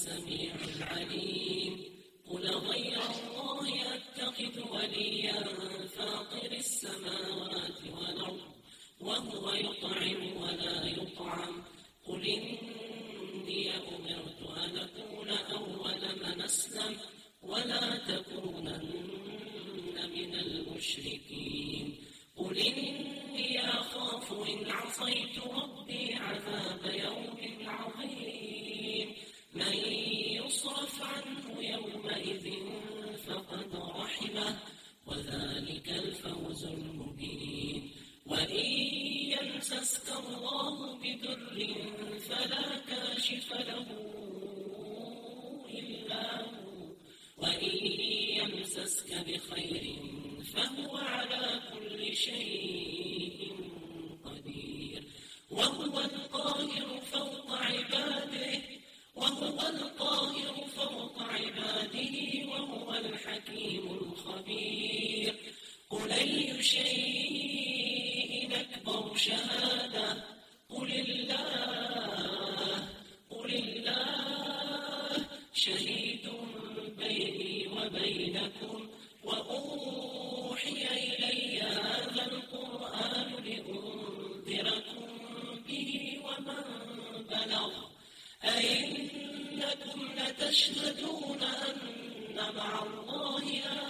السميع العليم. قل غير الله أتخذ وليا فاطر السماوات والأرض وهو يطعم ولا يطعم. قل إني أمرت أن أكون أول من أسلم ولا تكونن من المشركين. قل إني أخاف إن عصيت ربي عذاب يوم عظيم. فقد رحمة وذلك الفوز المبين. وإن يمسسك الله فلا كاشف له إلا هو. وإن يمسسك بخير فهو على كل شيء الخبير قل أي شيء أكبر شهادة؟ قل الله قل الله. شهيد بيني وبينكم وأوحي إلي هذا القرآن لأنذركم به ومن بلغ. أئنكم لتشهدون أن مع الله آلهة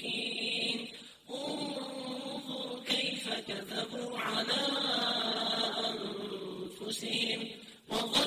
مشركين. انظر كيف كذبوا على أنفسهم. وضل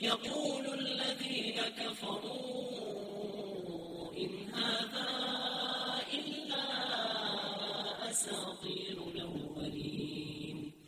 يقول الذين كفروا إن هذا